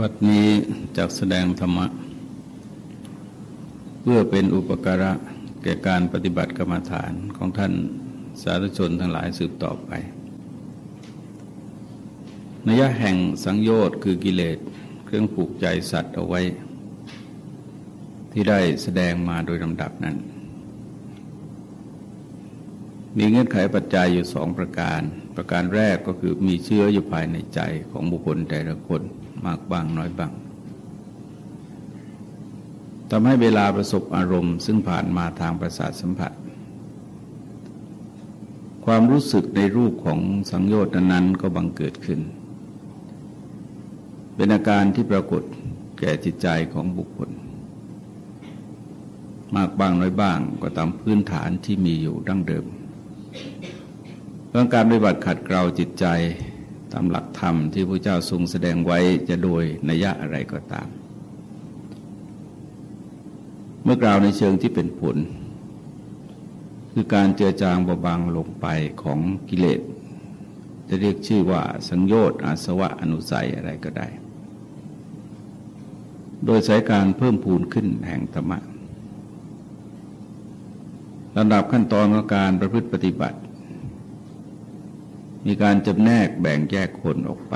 วัดนี้จากแสดงธรรมะ เพื่อเป็นอุปการะแก่การปฏิบัติกรรมฐานของท่านสาธุชนทั้งหลายสืบต่อไปนัยแห่งสังโยชน์คือกิเลสเครื่องผูกใจสัตว์เอาไว้ ที่ได้แสดงมาโดยลำดับนั้น มีเงื่อนไขปัจจัยอยู่สองประการ ประการแรกก็คือมีเชื้ออยู่ภายในใจของบุคคลแต่ละคน มากบ้างน้อยบ้างทำให้เวลาประสบอารมณ์ ซึ่งผ่านมาทางประสาทสัมผัส ความรู้สึกในรูปของสังโยชน์นั้นก็บังเกิดขึ้น เป็นอาการที่ปรากฏแก่จิตใจของบุคคล มากบ้างน้อยบ้างก็ตามพื้นฐานที่มีอยู่ดั้งเดิมเรื่องการปฏิบัติขัดเกลาจิตใจ ตามหลักธรรมที่พระเจ้าทรงแสดงไว้จะโดยนัยะอะไรก็ตาม เมื่อกล่าวในเชิงที่เป็นผล คือการเจือจางเบาบางลงไปของกิเลสจะเรียกชื่อว่าสังโยชน์อาสวะอนุสัยอะไรก็ได้ โดยสายการเพิ่มพูนขึ้นแห่งธรรมะลำดับขั้นตอนของการประพฤติปฏิบัติ มีการจำแนกแบ่งแยกคนออกไป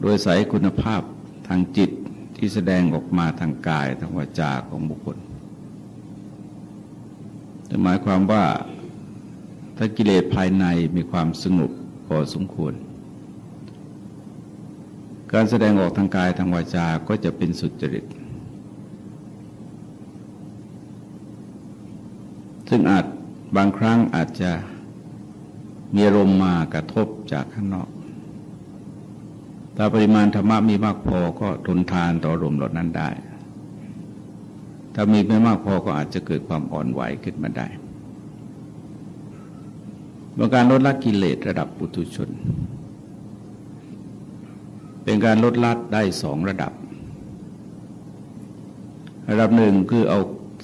โดยใส่คุณภาพทางจิตที่แสดงออกมาทางกายทางวาจาของบุคคลหมายความว่าถ้ากิเลสภายในมีความสงบพอสมควร การแสดงออกทางกายทางวาจาก็จะเป็นสุจริต ซึ่งอาจบางครั้งอาจจะ มีอารมณ์มากระทบจากข้างนอก ถ้าปริมาณธรรมะมีมากพอก็ทนทานต่ออารมณ์เหล่านั้นได้ ถ้ามีไม่มากพอก็อาจจะเกิดความอ่อนไหวขึ้นมาได้บางการลดละกิเลสระดับปุถุชน เป็นการลดละได้สองระดับ ระดับหนึ่งคือเอา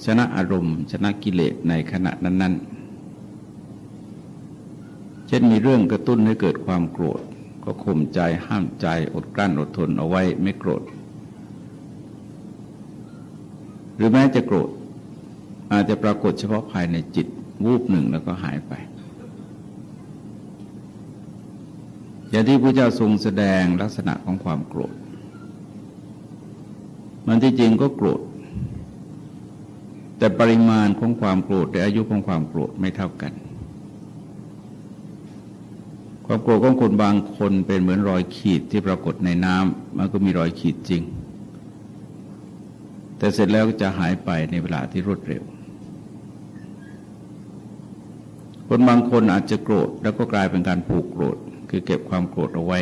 ชนะอารมณ์ ชนะกิเลสในขณะนั้น ๆ เช่นมีเรื่องกระตุ้นให้เกิดความโกรธ ก็ข่มใจห้ามใจอดกลั้นอดทนเอาไว้ไม่โกรธ หรือแม้จะโกรธ อาจจะปรากฏเฉพาะภายในจิตวูบหนึ่งแล้วก็หายไป อย่างที่พระเจ้าทรงแสดงลักษณะของความโกรธ มันที่จริงก็โกรธ แต่ปริมาณของความโกรธและอายุของความโกรธไม่เท่ากัน ความโกรธของคนบางคนเป็นเหมือนรอยขีดที่ปรากฏในน้ำมันก็มีรอยขีดจริง แต่เสร็จแล้วก็จะหายไปในเวลาที่รวดเร็ว คนบางคนอาจจะโกรธแล้วก็กลายเป็นการผูกโกรธ คือเก็บความโกรธเอาไว้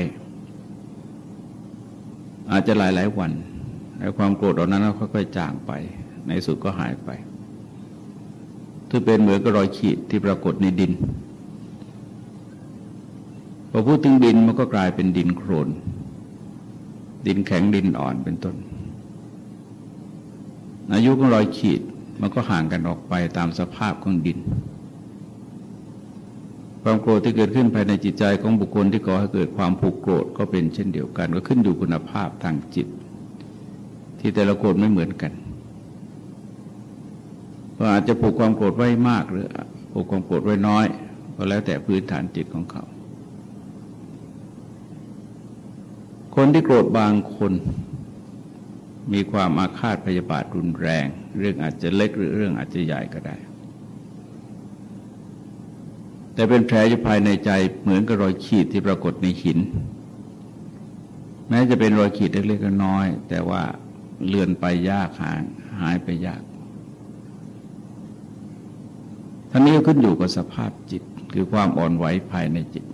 อาจจะหลายหลายวัน แล้วความโกรธเหล่านั้นก็ค่อยๆจางไป ในสุดก็หายไปที่เป็นเหมือนกับรอยขีดที่ปรากฏในดิน พอพูดถึงดินมันก็กลายเป็นดินโครน ดินแข็งดินอ่อนเป็นต้น อายุของรอยขีดมันก็ห่างกันออกไปตามสภาพของดิน ความโกรธที่เกิดขึ้นภายในจิตใจของบุคคลที่ก่อให้เกิดความผูกโกรธก็เป็นเช่นเดียวกัน ก็ขึ้นอยู่คุณภาพทางจิต ที่แต่ละคนไม่เหมือนกันก็อาจจะผูกความโกรธไว้มากหรือผูกความโกรธไว้น้อย ก็แล้วแต่พื้นฐานจิตของเขา คนที่โกรธบางคน มีความอาฆาตพยาบาทรุนแรง เรื่องอาจจะเล็กหรือเรื่องอาจจะใหญ่ก็ได้ แต่เป็นแผลอยู่ภายในใจเหมือนกับรอยขีดที่ปรากฏในหิน แม้จะเป็นรอยขีดเล็กๆน้อยแต่ว่าเลือนไปยากหายหายไปยากท่านนี้ก็ขึ้นอยู่กับสภาพจิตคือความอ่อนไหวภายในจิต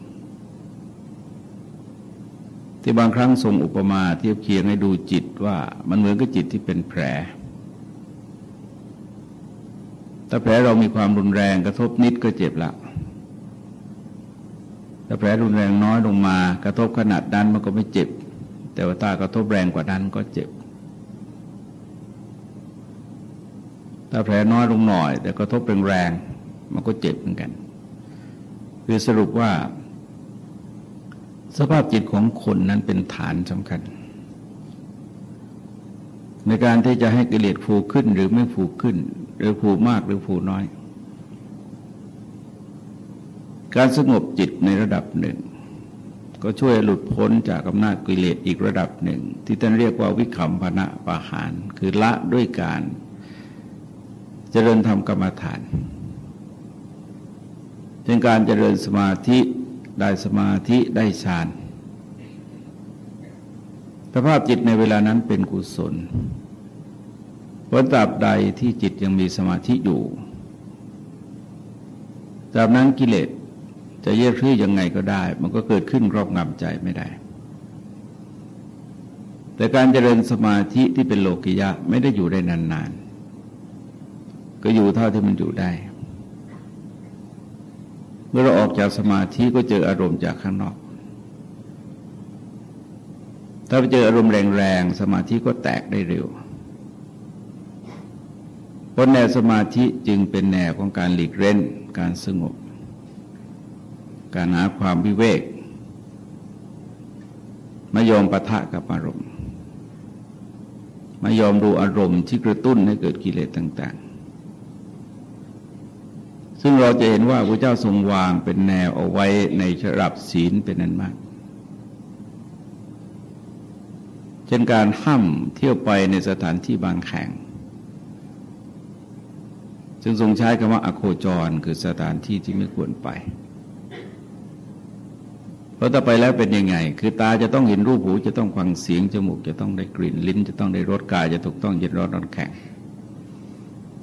ที่บางครั้งทรงอุปมาเทียบเคียงให้ดูจิตว่ามันเหมือนกับจิตที่เป็นแผลถ้าแผลเรามีความรุนแรงกระทบนิดก็เจ็บละถ้าแผลรุนแรงน้อยลงมา กระทบขนาดนั้นมันก็ไม่เจ็บ แต่ว่าถ้ากระทบแรงกว่านั้นก็เจ็บ ถ้าแผลน้อยลงหน่อย แต่กระทบแรงๆมันก็เจ็บเหมือนกัน คือสรุปว่า สภาพจิตของคนนั้นเป็นฐานสำคัญ ในการที่จะให้กิเลสฟูกขึ้นหรือไม่ฟูกขึ้น หรือฟูกมากหรือฟูกน้อย การสงบจิตในระดับหนึ่ง ก็ช่วยหลุดพ้นจากอำนาจกิเลสอีกระดับหนึ่ง ที่ท่านเรียกว่าวิคัมพนะปะหาร คือละด้วยการเจริญธรรมกรรมฐานเป็นการเจริญสมาธิ ได้สมาธิได้ฌานสภาพจิตในเวลานั้นเป็นกุศลเพราะตราบใดที่จิตยังมีสมาธิอยู่ตราบนั้นกิเลสจะเยียรื้อยังไงก็ได้ มันก็เกิดขึ้นรอบงำใจไม่ได้ แต่การเจริญสมาธิที่เป็นโลกิยะไม่ได้อยู่ได้นานๆ ก็อยู่เท่าที่มันอยู่ได้ เมื่อเราออกจากสมาธิก็เจออารมณ์จากข้างนอก ถ้าไปเจออารมณ์แรงๆสมาธิก็แตกได้เร็วเพราะแนวสมาธิจึงเป็นแนวของการหลีกเล่นการสงบ การหาความวิเวกไม่ยอมปะทะกับอารมณ์ไม่ยอมดูอารมณ์ที่กระตุ้นให้เกิดกิเลสต่าง ๆ ซึ่งเราจะเห็นว่าพระเจ้าทรงวางเป็นแนวเอาไว้ในระดับศีลเป็นนั้นมาก เช่นการห้ามเที่ยวไปในสถานที่บางแข่งซึ่งทรงใช้คำว่าอโคจรคือสถานที่ที่ไม่ควรไป เพราะถ้าไปแล้วเป็นยังไง คือตาจะต้องเห็นรูปหูจะต้องฟังเสียงจมูกจะต้องได้กลิ่นลิ้น จะต้องได้รสกายจะถูกต้องเย็นร้อนนอนแข็ง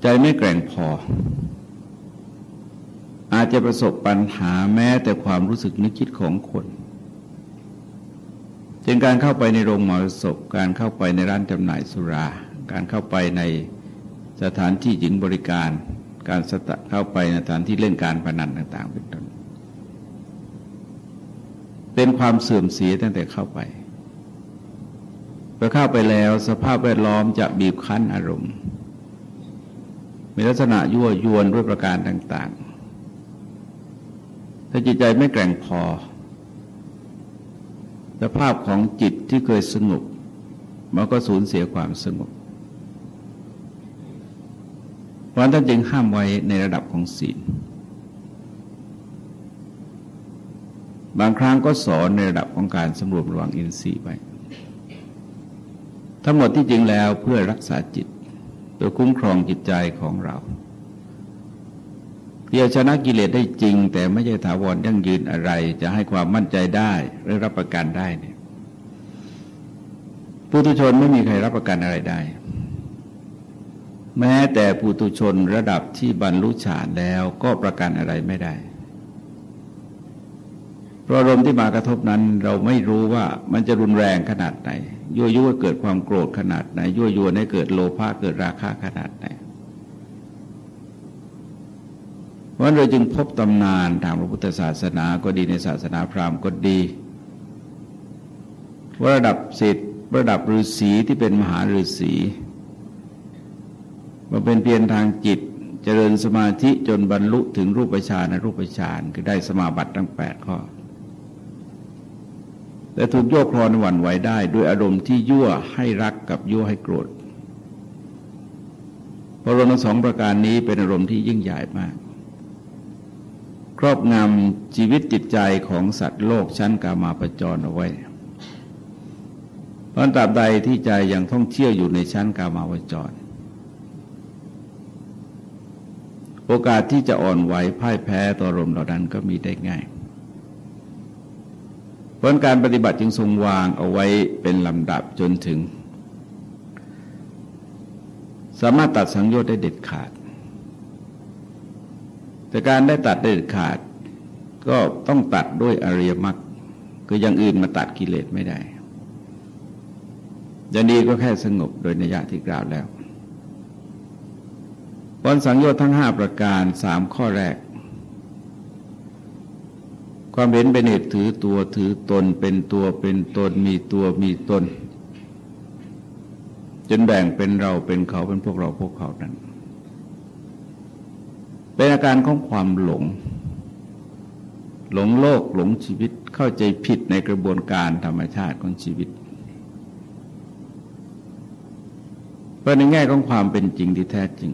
ใจไม่แกร่งพอ อาจจะประสบปัญหาแม้แต่ความรู้สึกนึกคิดของคนเช่นการเข้าไปในโรงหมอศพการเข้าไปในร้านจำหน่ายสุรา การเข้าไปในสถานที่หญิงบริการ การสตเข้าไปในสถานที่เล่นการพนันต่าง ๆ เป็นต้นเป็นความเสื่อมเสียตั้งแต่เข้าไปพอเข้าไปแล้วสภาพแวดล้อมจะบีบคั้นอารมณ์ มีลักษณะยั่วยวนด้วยประการต่าง ๆ ถ้าจิตใจไม่แกร่งพอสภาพของจิตที่เคยสงบมันก็สูญเสียความสงบเพราะท่านจึงห้ามไว้ในระดับของศีล บางครั้งก็สอนในระดับของการสำรวมระวังอินทรีย์ไปทั้งหมดที่จริงแล้วเพื่อรักษาจิตโดยคุ้มครองจิตใจของเรา เพียชนะกิเลสได้จริง แต่ไม่ใช่ถาวรยั่งยืนอะไร จะให้ความมั่นใจได้หรือรับประกันได้เนี่ยปุถุชนไม่มีใครรับประกันอะไรได้ แม้แต่ปุถุชนระดับที่บรรลุฌานแล้วก็ประกันอะไรไม่ได้เพราะอารมณ์ที่มากระทบนั้น เราไม่รู้ว่ามันจะรุนแรงขนาดไหนยั่วยุให้เกิดความโกรธขนาดไหนยั่วยวนให้เกิดโลภะเกิดราคะขนาดไหน พราะเราจึงพบตำนานทางพระพุทธศาสนาก็ดีในศาสนาพราหมณ์ก็ดีว่าระดับสิทธิ์ระดับฤาษีที่เป็นมหาฤาษีมาเป็นเพียรทางจิตเจริญสมาธิจนบรรลุถึงรูปฌานรูปฌานคือได้สมาบัติทั้งแปดข้อ แต่ถูกโยกคลอนหวั่นไหวได้ ด้วยอารมณ์ที่ยั่วให้รักกับยั่วให้โกรธเพราะอารมณ์ทั้งสองประการนี้เป็นอารมณ์ที่ยิ่งใหญ่มาก ครอบงำชีวิตจิตใจของสัตว์โลกชั้นกามาปจรเอาไว้เพราะตราบใดที่ใจยังท่องเที่ยวอยู่ในชั้นกามาปจร โอกาสที่จะอ่อนไหวพ่ายแพ้ต่อรมเหล่านั้นก็มีได้ง่ายเพราะการปฏิบัติจึงทรงวางเอาไว้เป็นลำดับจนถึง สามารถตัดสังโยชน์ได้เด็ดขาด แต่การได้ตัดเด็ดขาด ก็ต้องตัดด้วยอริยมรรคคืออย่างอื่นมาตัดกิเลสไม่ได้อย่างดีก็แค่สงบโดยนิยะที่กล่าวแล้วผลสังโยชน์ทั้งห้าประการสามข้อแรก ความเห็นเป็นเหตุถือตัวถือตนเป็นตัวเป็นตนมีตัวมีตน จนแบ่งเป็นเราเป็นเขาเป็นพวกเราพวกเขานั้น เป็นอาการของความหลง หลงโลกหลงชีวิตเข้าใจผิดในกระบวนการธรรมชาติของชีวิตเพราะในแง่ของความเป็นจริงที่แท้จริง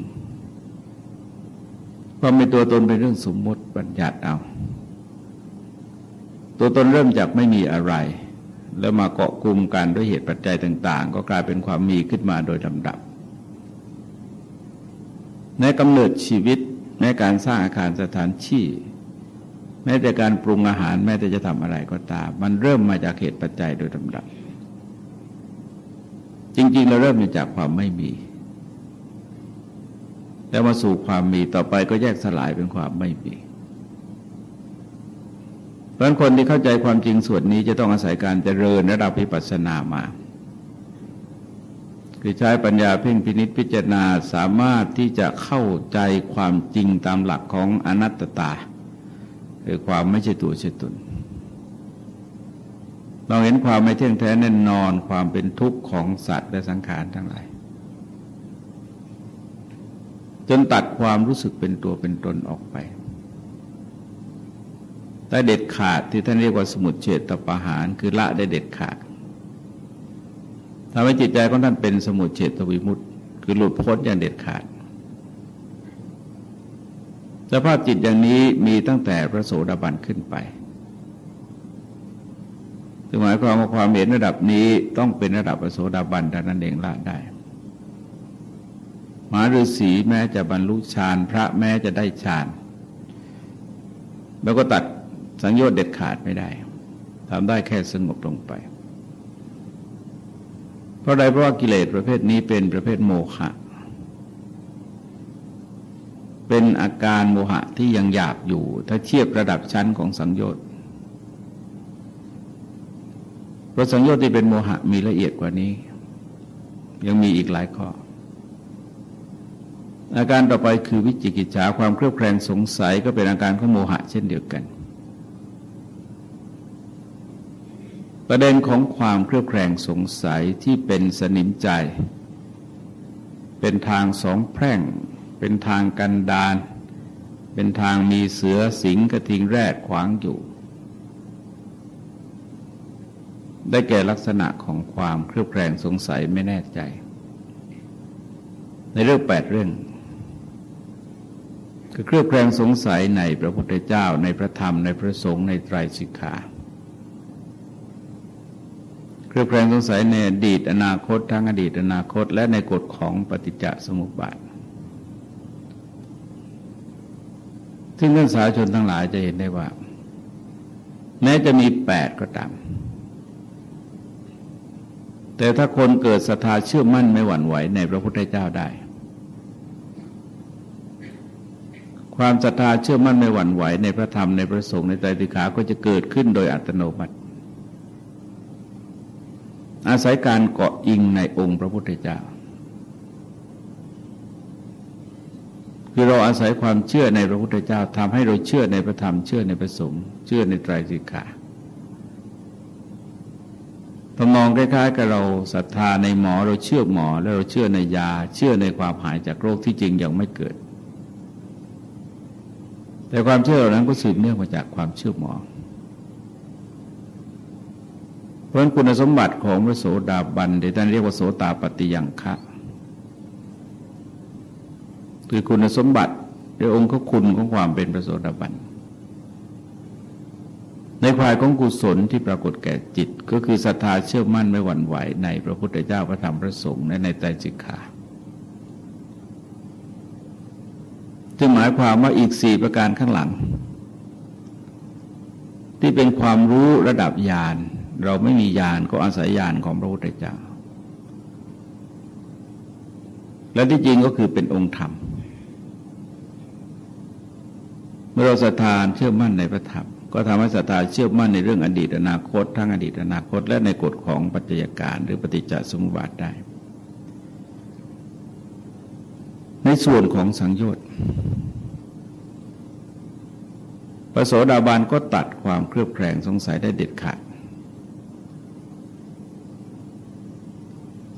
ความเป็นตัวตนเป็นเรื่องสมมติบัญญัติเอา ตัวตนเริ่มจากไม่มีอะไร แล้วมาเกาะกลุ่มกันด้วยเหตุปัจจัยต่าง ๆ ก็กลายเป็นความมีขึ้นมาโดยลำดับ ในกำเนิดชีวิต ในการสร้างอาคารสถานที่แม้แต่การปรุงอาหาร แม้แต่จะทำอะไรก็ตาม มันเริ่มมาจากเหตุปัจจัยโดยลำดับ จริง ๆ เราเริ่มมาจากความไม่มี แล้วมาสู่ความมีต่อไปก็แยกสลายเป็นความไม่มีเพราะคนที่เข้าใจความจริงส่วนนี้จะต้องอาศัยการเจริญระดับพิปัสสนามา คือใช้ปัญญาเพ่งพินิษพิจารณาสามารถที่จะเข้าใจความจริงตามหลักของอนัตตา คือความไม่ใช่ตัวใช่ตนเราเห็นความไม่เที่ยงแท้แน่นอนความเป็นทุกข์ของสัตว์และสังขารทั้งหลายจนตัดความรู้สึกเป็นตัวเป็นตนออกไปแต่เด็ดขาดที่ท่านเรียกว่าสมุดเฉตตปะหาร คือละได้เด็ดขาด ทำให้จิตใจของท่านเป็นสมุดเฉตวิมุตต์คือหลุดพ้นอย่างเด็ดขาด สภาพจิตอย่างนี้มีตั้งแต่พระโสดาบันขึ้นไปถึงหมายความว่าความเห็นระดับนี้ต้องเป็นระดับพระโสดาบันแต่นั้นเองละได้มหาฤาษีแม้จะบรรลุฌานพระแม้จะได้ฌานแล้วก็ตัดสังโยชน์เด็ดขาดไม่ได้ทำได้แค่สงบลงไป เพราะใดเพราะว่ากิเลสประเภทนี้เป็นประเภทโมฆะเป็นอาการโมหะที่ยังหยาบอยู่ ถ้าเทียบระดับชั้นของสังโยชน์เพราะสังโยชน์ที่เป็นโมหะมีละเอียดกว่านี้ ยังมีอีกหลายข้ออาการต่อไปคือวิจิกิจฉาความเครือบแคลงสงสัยก็เป็นอาการของโมหะเช่นเดียวกัน ประเด็นของความเครือบแคลงสงสัยที่เป็นสนิมใจ เป็นทางสองแพร่ง เป็นทางกันดาน เป็นทางมีเสือสิงกระทิงแรดขวางอยู่ ได้แก่ลักษณะของความเครือบแคลงสงสัยไม่แน่ใจ ในเรื่องแปดเรื่องคือเครือบแคลงสงสัยในพระพุทธเจ้าในพระธรรมในพระสงฆ์ในไตรสิกขา เครือบแคลงสงสัยในอดีตอนาคตทั้งอดีตอนาคต และในกฎของปฏิจจสมุปบาทซึ่งท่านสาชนทั้งหลายจะเห็นได้ว่า แม้จะมีแปดก็ตาม แต่ถ้าคนเกิดศรัทธาเชื่อมั่นไม่หวั่นไหวในพระพุทธเจ้าได้ ความศรัทธาเชื่อมั่นไม่หวั่นไหวในพระธรรมในพระสงฆ์ในไตรติขาก็จะเกิดขึ้นโดยอัตโนมัติ อาศัยการเกาะอิงในองค์พระพุทธเจ้า คือเราอาศัยความเชื่อในพระพุทธเจ้าทำให้เราเชื่อในพระธรรมเชื่อในพระสงฆ์เชื่อในไตรสิกขาพอมองคล้ายๆกับเราศรัทธาในหมอเราเชื่อหมอ แล้วเราเชื่อในยา เชื่อในความหายจากโรคที่จริงยังไม่เกิด แต่ความเชื่อเหล่านั้นก็สืบเนื่องมาจากความเชื่อหมอ เพ ราะคุณสมบัติของพระโสดาบันที่ท่านเรียกว่าโสตาปฏิยังคะคือคุณสมบัติหรือองค์คุณของความเป็นพระโสดาบัน ในฝ่ายของกุศลที่ปรากฏแก่จิต ก็คือศรัทธาเชื่อมั่นไม่หวั่นไหว ในพระพุทธเจ้าพระธรรมพระสงฆ์และในใจจิกขาจึงหมายความว่าอีกสี่ประการข้างหลัง ที่เป็นความรู้ระดับญาณ เราไม่มีญาณก็อาศัยญาณของพระพุทธเจ้า และที่จริงก็คือเป็นองค์ธรรม เมื่อเราศรัทธาเชื่อมั่นในพระธรรมก็ทำให้ศรัทธาเชื่อมั่นในเรื่องอดีตอนาคต ทั้งอดีตอนาคต และในกฎของปัจจัยการหรือปฏิจจสมุปบาทได้ ในส่วนของสังโยชน์พระโสดาบันก็ตัดความเครือบแคลงสงสัยได้เด็ดขาด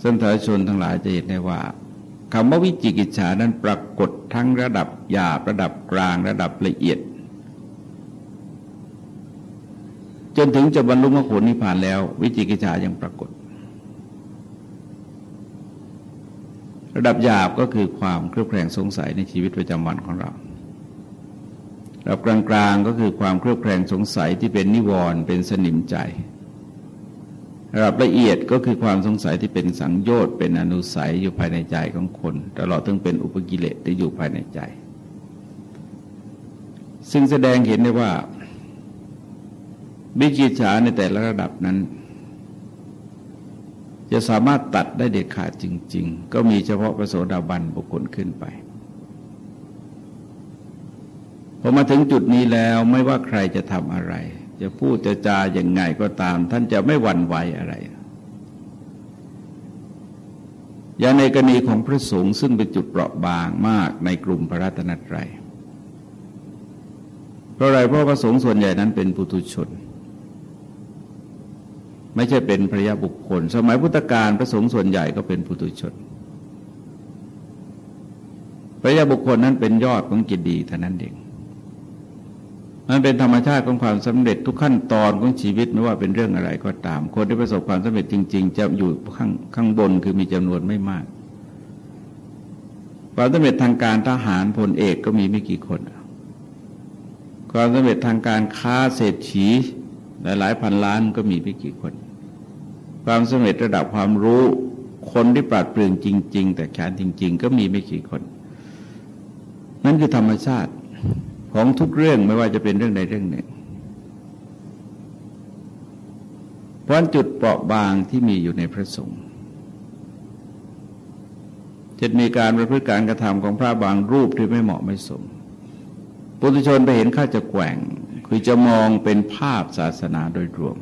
สันทายชนทั้งหลายจะเห็นได้ว่าคำว่าวิจิกิจฉานั้นปรากฏทั้งระดับหยาบระดับกลางระดับละเอียด จนถึงจะบรรลุมรรคผลนิพพานแล้ว วิจิกิจฉายังปรากฏ ระดับหยาบก็คือความเครือบแคลงสงสัยในชีวิตประจำวันของเราระดับกลางๆก็คือความเครือบแคลงสงสัยที่เป็นนิวรณ์เป็นสนิมใจ ระดับละเอียดก็คือความสงสัยที่เป็นสังโยชน์เป็นอนุสัยอยู่ภายในใจของคนตลอดถึงเป็นอุปกิเลสที่อยู่ภายในใจ ซึ่งแสดงเห็นได้ว่าวิจิตฉาในแต่ละระดับนั้น จะสามารถตัดได้เด็ดขาดจริง ๆ ก็มีเฉพาะพระโสดาบันบุคคลขึ้นไปพอมาถึงจุดนี้แล้วไม่ว่าใครจะทำอะไร จะพูดจะจาอย่างไงก็ตาม ท่านจะไม่หวั่นไหวอะไร อย่างในกรณีของพระสงฆ์ซึ่งเป็นจุดเปราะบางมากในกลุ่มพระรัตนตรัยเพราะอะไรเพราะพระสงฆ์ส่วนใหญ่นั้นเป็นปุถุชน ไม่ใช่เป็นพระยาบุคคล สมัยพุทธกาลพระสงฆ์ส่วนใหญ่ก็เป็นปุถุชนพระยาบุคคลนั้นเป็นยอดของกิจดีเท่านั้นเอง มันเป็นธรรมชาติของความสำเร็จทุกขั้นตอนของชีวิตไม่ว่าเป็นเรื่องอะไรก็ตาม คนที่ประสบความสำเร็จจริง ๆ จะอยู่ข้างข้างบนคือมีจำนวนไม่มากความสำเร็จทางการทหารพลเอกก็มีไม่กี่คน ความสำเร็จทางการค้าเศรษฐีหลายๆพันล้านก็มีไม่กี่คน ความสำเร็จระดับความรู้คนที่ปราดเปรื่องจริง ๆ แต่แขนจริง ๆ ก็มีไม่กี่คน นั่นคือธรรมชาติ ของทุกเรื่องไม่ว่าจะเป็นเรื่องใดเรื่องหนึ่ง เพราะจุดเปราะบางที่มีอยู่ในพระสงฆ์จะมีการประพฤติการกระทำของพระบางรูปที่ไม่เหมาะไม่สม ปุถุชนไปเห็นข้าจะแกว่ง คือจะมองเป็นภาพศาสนาโดยรวม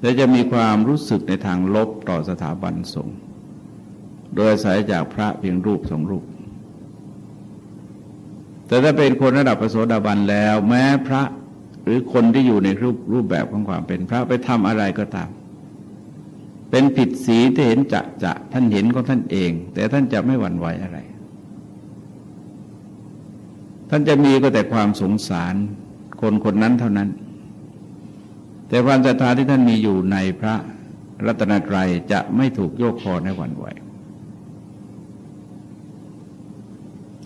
และจะมีความรู้สึกในทางลบต่อสถาบันสงฆ์ โดยอายจากพระเพียงรูปสองรูป แต่ถ้าเป็นคนระดับประโสดาบันแล้ว แม้พระหรือคนที่อยู่ในรูปรูปแบบของความเป็นพระไปทำอะไรก็ตาม เป็นผิดสีที่เห็นจะจะท่านเห็นของท่านเอง แต่ท่านจะไม่หวั่นไหวอะไร ท่านจะมีก็แต่ความสงสารคนคนนั้นเท่านั้น แต่ความศรัทธาที่ท่านมีอยู่ในพระรัตนตรัยจะไม่ถูกโยกคอในหวั่นไหว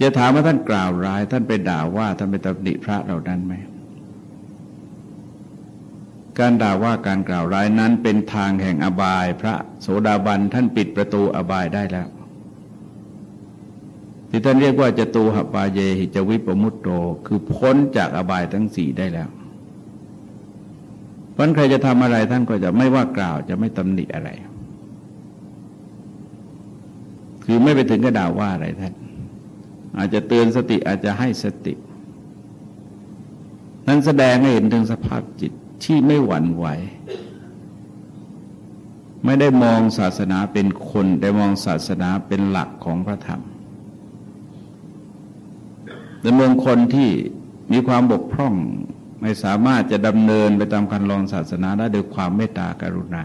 จะถามว่าท่านกล่าวร้าย ท่านไปด่าว่าท่านไปตำหนิพระเหล่านั้นไหมการด่าว่าการกล่าวร้ายนั้นเป็นทางแห่งอบาย พระโสดาบันท่านปิดประตูอบายได้แล้ว ที่ท่านเรียกว่าจะตูหปาเยหิจวิปมุตโตคือพ้นจากอบายทั้งสี่ได้แล้วเพราะใครจะทำอะไรท่านก็จะไม่ว่ากล่าวจะไม่ตำหนิอะไร คือไม่ไปถึงกระด่าว่าอะไรท่าน อาจจะเตือนสติอาจจะให้สติ นั้นแสดงให้เห็นถึงสภาพจิตที่ไม่หวั่นไหว ไม่ได้มองศาสนาเป็นคนแต่มองศาสนาเป็นหลักของพระธรรมแต่เมืองคนที่มีความบกพร่องไม่สามารถจะดำเนินไปตามการลองศาสนาได้ด้วยความเมตตากรุณา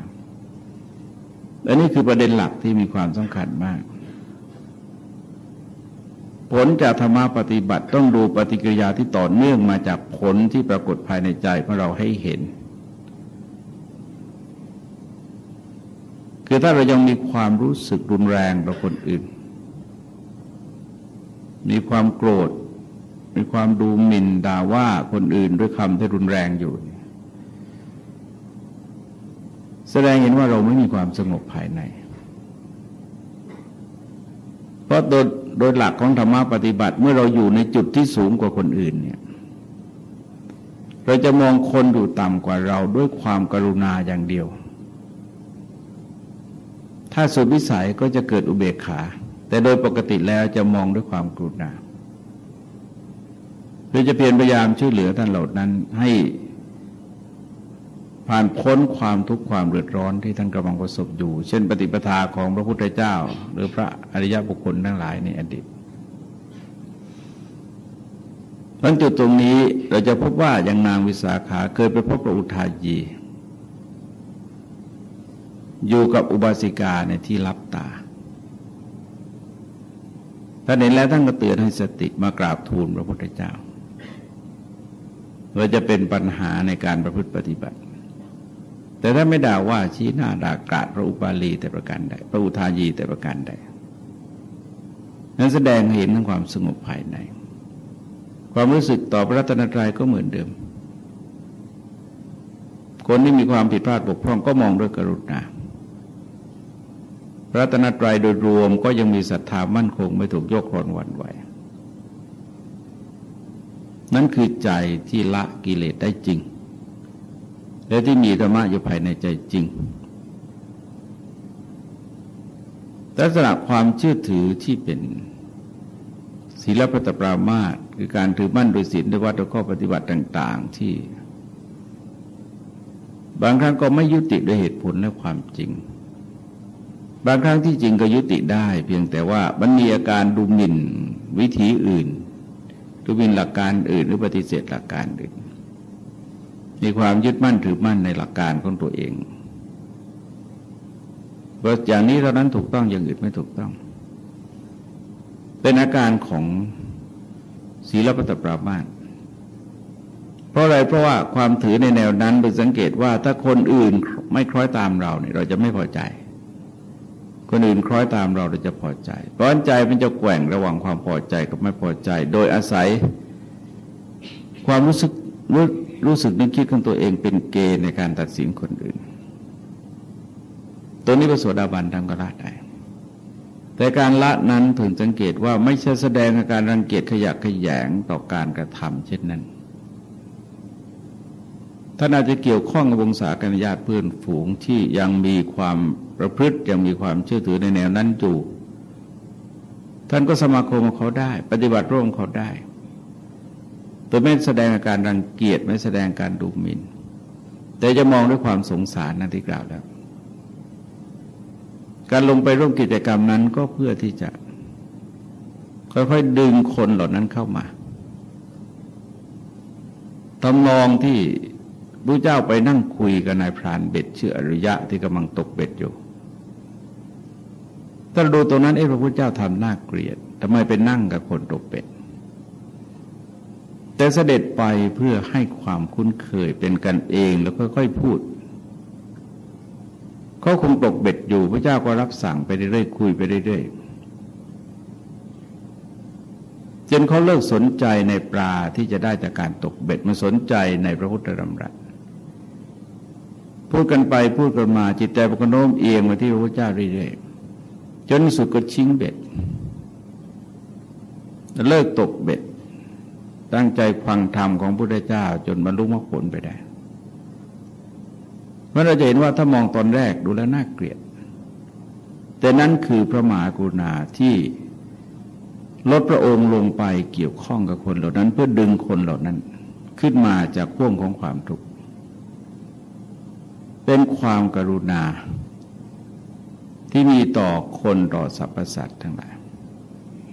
และนี่คือประเด็นหลักที่มีความสำคัญมาก ผลจากธรรมะปฏิบัติต้องดูปฏิกิริยาที่ต่อเนื่องมาจากผลที่ปรากฏภายในใจของเราให้เห็น คือถ้าเรายังมีความรู้สึกรุนแรงต่อคนอื่น มีความโกรธ มีความดูหมิ่นด่าว่าคนอื่นด้วยคำที่รุนแรงอยู่ แสดงเห็นว่าเราไม่มีความสงบภายใน เพราะโดย โดยหลักของธรรมะปฏิบัติ เมื่อเราอยู่ในจุดที่สูงกว่าคนอื่นเนี่ยเราจะมองคนอยู่ต่ำกว่าเราด้วยความกรุณาอย่างเดียว ถ้าสุดวิสัยก็จะเกิดอุเบกขา แต่โดยปกติแล้วจะมองด้วยความกรุณาโดยจะเพียรพยายามช่วยเหลือท่านเหล่านั้นให้ ผ่านพ้นความทุกข์ความเดือดร้อนที่ท่านกำลังประสบอยู่ เช่น ปฏิปทาของพระพุทธเจ้า หรือพระอริยบุคคลทั้งหลายในอดีตพันจุดตรงนี้เราจะพบว่าอย่างนางวิสาขาเคยไปพบพระอุทายี อยู่กับอุบาสิกาในที่รับตาท่านเห็นแล้วท่านก็เตือนให้สติมากราบทูลพระพุทธเจ้าว่าจะเป็นปัญหาในการประพฤติปฏิบัติ แต่ถ้าไม่ด่าว่าชี้หน้าด่ากราดพระอุปาลีแต่ประการใดพระอุทายีแต่ประการใดนั้นแสดงเห็นทั้งความสงบภายใน ความรู้สึกต่อพระรัตนตรัยก็เหมือนเดิม คนที่มีความผิดพลาดบกพร่องก็มองด้วยกรุณาพระรัตนตรัยโดยรวมก็ยังมีศรัทธามั่นคงไม่ถูกโยกครอนวันไหวนั่นคือใจที่ละกิเลสได้จริง และที่มีธรรมะอยู่ภายในใจจริงลักษณะความเชื่อถือที่เป็นศีลปฏิปรามาสคือการถือมั่นโดยศีลด้วยวัดข้อปฏิบัติต่าง ๆ ที่ บางครั้งก็ไม่ยุติด้วยเหตุผลและความจริง บางครั้งที่จริงก็ยุติได้ เพียงแต่ว่ามันมีอาการดูหมิ่นวิธีอื่นดูหมิ่นหลักการอื่น หรือปฏิเสธหลักการอื่น มีความยึดมั่นถือมั่นในหลักการของตัวเองว่าอย่างนี้เท่านั้นถูกต้องอย่างอื่นไม่ถูกต้อง เป็นอาการของศีลปฏิปรามาสเพราะอะไรเพราะว่าความถือในแนวนั้นเป็นสังเกตว่าถ้าคนอื่นไม่คล้อยตามเราเนี่ยเราจะไม่พอใจ คนอื่นคล้อยตามเราเราจะพอใจเพราะใจมันจะแกว่งระหว่างความพอใจกับไม่พอใจ โดยอาศัยความรู้สึก รู้สึกนึกคิดของตัวเองเป็นเกณฑ์ในการตัดสินคนอื่น ตัวนี้พระโสดาบันทำก็ละได้ แต่การละนั้นถึงสังเกตว่าไม่ใช่แสดงอาการรังเกียจขยะขยงต่อการกระทำเช่นนั้น ท่านอาจจะเกี่ยวข้องกับวงศาคณญาติเพื่อนฝูงที่ยังมีความประพฤติยังมีความเชื่อถือในแนวนั้นอยู่ ท่านก็สมาคมเขาได้ ปฏิบัติร่วมเขาได้ โดยไม่แสดงอาการรังเกียจไม่แสดงการดูหมิน่น แต่จะมองด้วยความสงสารนั่นที่กล่าวแล้ว การลงไปร่วมกิจกรรมนั้นก็เพื่อที่จะ ค่อยๆดึงคนเหล่านั้นเข้ามาทำนองที่พระเจ้าไปนั่งคุยกับนายพรานเบ็ดชื่ออริยะที่กำลังตกเบ็ดอยู่ถ้าดูตรงนั้นเอพระพุทธเจ้าทำน่าเกลียดทำไมไปนั่งกับคนตกเบ็ด แต่เสด็จไปเพื่อให้ความคุ้นเคยเป็นกันเองแล้วค่อยๆพูดเขาคงตกเบ็ดอยู่พระเจ้าก็รับสั่งไปเรื่อยๆคุยไปเรื่อยๆจนเขาเลิกสนใจในปลาที่จะได้จากการตกเบ็ดมาสนใจในพระพุทธธรรมรัตพูดกันไปพูดกันมาจิตใจปกโน้มเอียงมาที่พระพุทธเจ้าเรื่อยๆจนสุดก็ชิงเบ็ด เลิกตกเบ็ด ตั้งใจฟังธรรมของพระพุทธเจ้าจนบรรลุมรรคผลไปได้เพราะเราจะเห็นว่าถ้ามองตอนแรกดูแล้วน่าเกลียด แต่นั้นคือพระมหากรุณาที่ลดพระองค์ลงไปเกี่ยวข้องกับคนเหล่านั้น เพื่อดึงคนเหล่านั้น ขึ้นมาจากข่วงของความทุกข์เป็นความกรุณาที่มีต่อคนต่อสรรพสัตว์ทั้งหลาย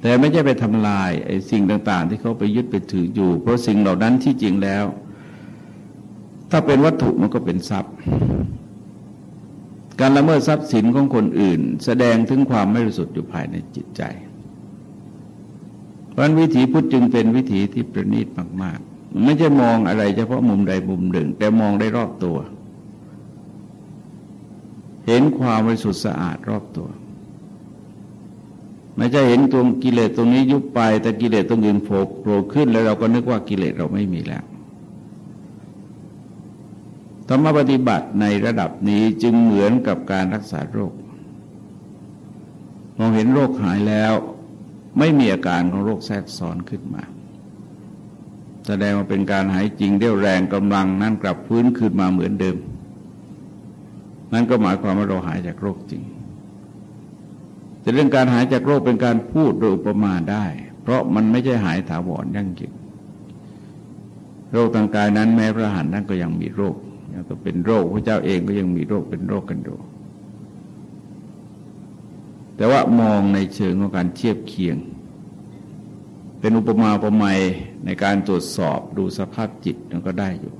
แต่ไม่ใช่ไปทำลายไอ้สิ่งต่าง ๆ ที่เขาไปยึดไปถืออยู่ เพราะสิ่งเหล่านั้นที่จริงแล้ว ถ้าเป็นวัตถุมันก็เป็นทรัพย์ การละเมิดทรัพย์สินของคนอื่น แสดงถึงความไม่รู้สุดอยู่ภายในจิตใจ เพราะวิถีพุทธจึงเป็นวิถีที่ประณีตมาก ๆ ไม่ใช่มองอะไรเฉพาะมุมใดมุมหนึ่ง แต่มองได้รอบตัว เห็นความบริสุทธิ์สะอาดรอบตัว ไม่ใช่เห็นตรงกิเลสตรงนี้ยุบไป แต่กิเลสตรงอื่นโผล่ขึ้นแล้วเราก็นึกว่ากิเลสเราไม่มีแล้วธรรมปฏิบัติในระดับนี้จึงเหมือนกับการรักษาโรค มองเห็นโรคหายแล้วไม่มีอาการของโรคแทรกซ้อนขึ้นมา แสดงว่าเป็นการหายจริงเรี่ยวแรงกำลังนั่นกลับพื้นขึ้นมาเหมือนเดิม นั่นก็หมายความว่าเราหายจากโรคจริง แต่เรื่องการหายจากโรคเป็นการพูดโดยอุปมาได้ เพราะมันไม่ใช่หายถาวรยั่งยืนโรคทางกายนั้นแม้พระหันนั้นก็ยังมีโรคก็เป็นโรคพระเจ้าเองก็ยังมีโรคเป็นโรคกันอยู่แต่ว่ามองในเชิงของการเทียบเคียง เป็นอุปมาอุปไมยในการตรวจสอบดูสภาพจิตมันก็ได้อยู่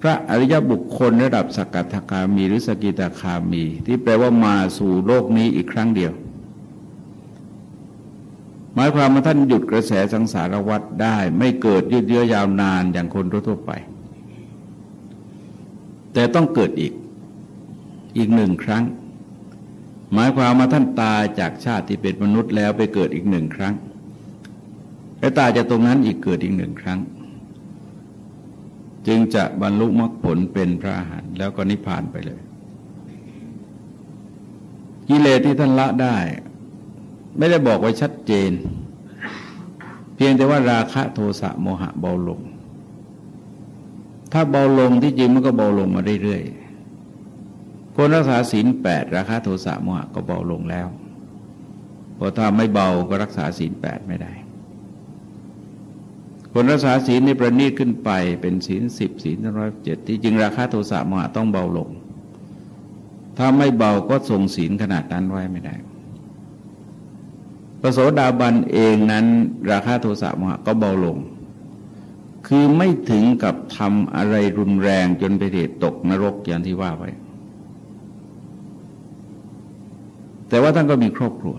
พระอริยบุคคลระดับสกัทคามีหรือสกิตาคามี ที่แปลว่ามาสู่โลกนี้อีกครั้งเดียว หมายความว่าท่านหยุดกระแสสังสารวัฏได้ ไม่เกิดยืดเยื้อยาวนานอย่างคนทั่วไป แต่ต้องเกิดอีกอีกหนึ่งครั้ง หมายความมาท่านตายจากชาติที่เป็นมนุษย์แล้วไปเกิดอีกหนึ่งครั้งและตายจากตรงนั้นอีกเกิดอีกหนึ่งครั้ง จึงจะบรรลุมรรคผลเป็นพระอาหารแล้วก็นิพพานไปเลย กิเลสที่ท่านละได้ ไม่ได้บอกไว้ชัดเจน เพียงแต่ว่าราคะโทสะโมหะเบาลง ถ้าเบาลงที่จริงมันก็เบาลงมาเรื่อยๆคนรักษาศีลแปดราคะโทสะโมหะก็เบาลงแล้วพอถ้าไม่เบาก็รักษาศีลแปดไม่ได้ คนรักษาศีลในประณีตขึ้นไปเป็นศีลสิบศีลร้อยเจ็ดที่จริงราคาโทสะโมหะต้องเบาลง ถ้าไม่เบาก็ทรงศีลขนาดนั้นไว้ไม่ได้พระโสดาบันเองนั้น ราคาโทสะมหะก็เบาลง คือไม่ถึงกับทำอะไรรุนแรงจนไปเหตุตกนรกอย่างที่ว่าไว้แต่ว่าท่านก็มีครอบครัว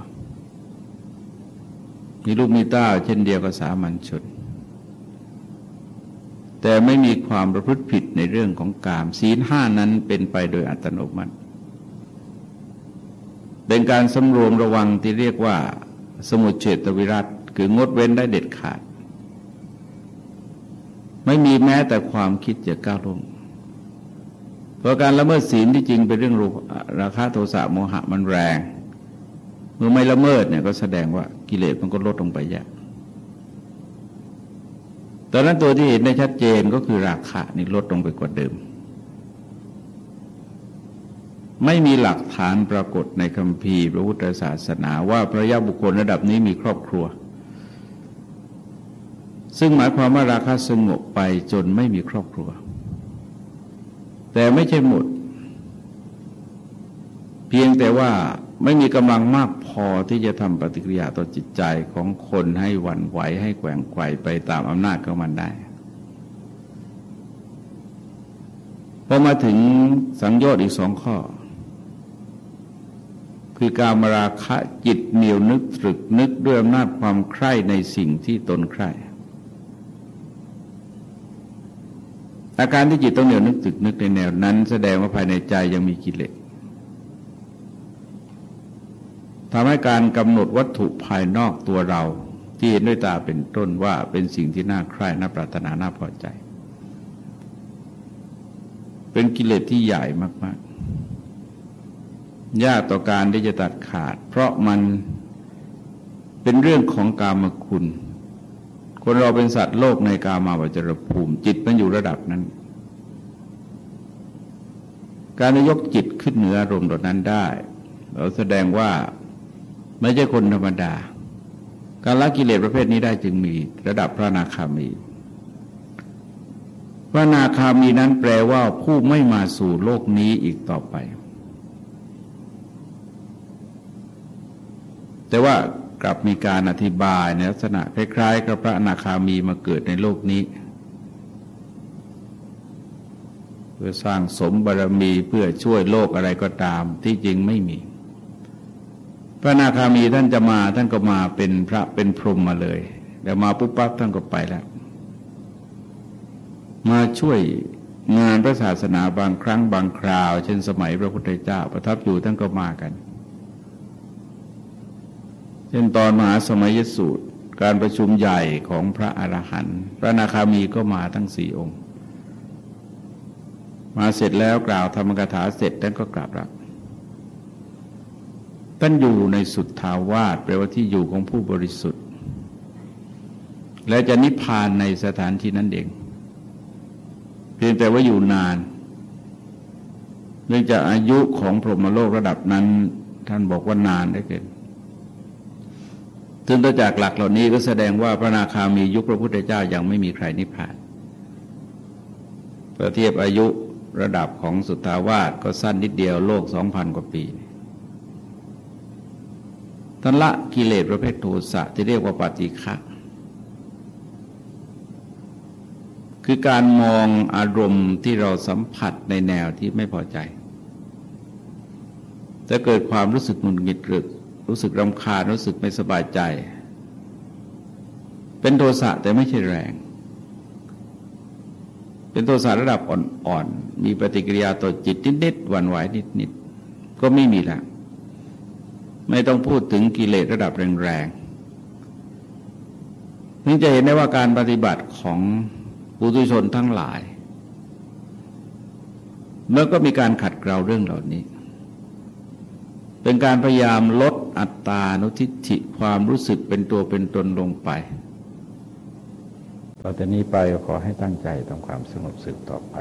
มีลูกมีเต้าเช่นเดียวกับสามัญชน แต่ไม่มีความประพฤติผิดในเรื่องของกามศีลห้านั้นเป็นไปโดยอัตโนมัติ เป็นการสำรวมระวังที่เรียกว่า สมุเฉตวิรัตคืองดเว้นได้เด็ดขาด ไม่มีแม้แต่ความคิดจะก้าวลงเพราะการละเมิดศีลที่จริงเป็นเรื่องราคาโทสะโมหะมันแรง เมื่อไม่ละเมิดเนี่ยก็แสดงว่ากิเลสมันก็ลดลงไปเยอะ ตอนนั้นตัวที่เห็นได้ชัดเจนก็คือราคะนี่ลดลงไปกว่าเดิม ไม่มีหลักฐานปรากฏในคัมภีร์พระพุทธศาสนาว่าพระยาบุคคลระดับนี้มีครอบครัว ซึ่งหมายความว่าราคาสงบไปจนไม่มีครอบครัว แต่ไม่ใช่หมด เพียงแต่ว่า ไม่มีกำลังมากพอที่จะทำปฏิกิริยาต่อจิตใจของคนให้หวั่นไหวให้แกว่งไกวไปตามอำนาจของมันได้พอมาถึงสังโยชน์อีกสองข้อ คือการมราคะจิตเหนียวนึกตรึกนึกด้วยอำนาจความใคร่ในสิ่งที่ตนใคร่อาการที่จิตต้องเหนียวนึกตรึกนึกในแนวนั้น แสดงว่าภายในใจยังมีกิเลส ทำให้การกำหนดวัตถุภายนอกตัวเรา ที่เห็นด้วยตาเป็นต้นว่าเป็นสิ่งที่น่าใคร่น่าปรารถนาน่าพอใจ เป็นกิเลสที่ใหญ่มากๆ ยากต่อการที่จะตัดขาด เพราะมันเป็นเรื่องของกามคุณ คนเราเป็นสัตว์โลกในกามาวจรภูมิ จิตมันอยู่ระดับนั้น การยกจิตขึ้นเหนืออารมณ์ดนั้นได้เราแสดงว่า ไม่ใช่คนธรรมดา การละกิเลสประเภทนี้ได้จึงมีระดับพระนาคามี พระนาคามีนั้นแปลว่าผู้ไม่มาสู่โลกนี้อีกต่อไป แต่ว่ากลับมีการอธิบายในลักษณะคล้ายๆ กับพระอนาคามีมาเกิดในโลกนี้เพื่อสร้างสมบารมีเพื่อช่วยโลกอะไรก็ตามที่จริงไม่มี พระนาคามีท่านจะมาท่านก็มาเป็นพระเป็นพรหมมาเลยแต่มาปุ๊บปั๊บท่านก็ไปแล้ว มาช่วยงานพระศาสนาบางครั้งบางคราว เช่นสมัยพระพุทธเจ้าประทับอยู่ท่านก็มากัน เช่นตอนมหาสมัยสูตร การประชุมใหญ่ของพระอรหันต์พระนาคามีก็มาทั้งสี่องค์ มาเสร็จแล้วกล่าวธรรมกถาเสร็จท่านก็กราบรับ ท่านอยู่ในสุดทาวาสแปลว่าที่อยู่ของผู้บริสุทธิ์ และจะนิพพานในสถานที่นั้นเองเพียงแต่ว่าอยู่นาน เนื่องจากอายุของพรหมโลกระดับนั้น ท่านบอกว่านานได้เกินซึ่งตัวจากหลักเหล่านี้ก็แสดงว่าพระนาคามียุคพระพุทธเจ้ายังไม่มีใครนิพพานเพื่อเทียบอายุระดับของสุทธาวาสก็สั้นนิดเดียวโลกสองพันกว่าปี ทันละกิเลสประเภทโทสะที่เรียกว่าปฏิฆะคือการมองอารมณ์ที่เราสัมผัสในแนวที่ไม่พอใจจะเกิดความรู้สึกหงุดหงิดหรือรู้สึกรำคาญรู้สึกไม่สบายใจ เป็นโทสะแต่ไม่ใช่แรง เป็นโทสะระดับอ่อนๆ มีปฏิกิริยาต่อจิตนิดๆหวั่นไหวนิดๆ ก็ไม่มีแล้ว ไม่ต้องพูดถึงกิเลสระดับแรงๆนี่จะเห็นได้ว่าการปฏิบัติของปุถุชนทั้งหลายเมื่อก็มีการขัดเกลาเรื่องเหล่านี้ เป็นการพยายามลดอัตตานุทิฏฐิความรู้สึกเป็นตัวเป็นตนลงไปต่อจากนี้ไปขอให้ตั้งใจทำความสงบสึกต่อไป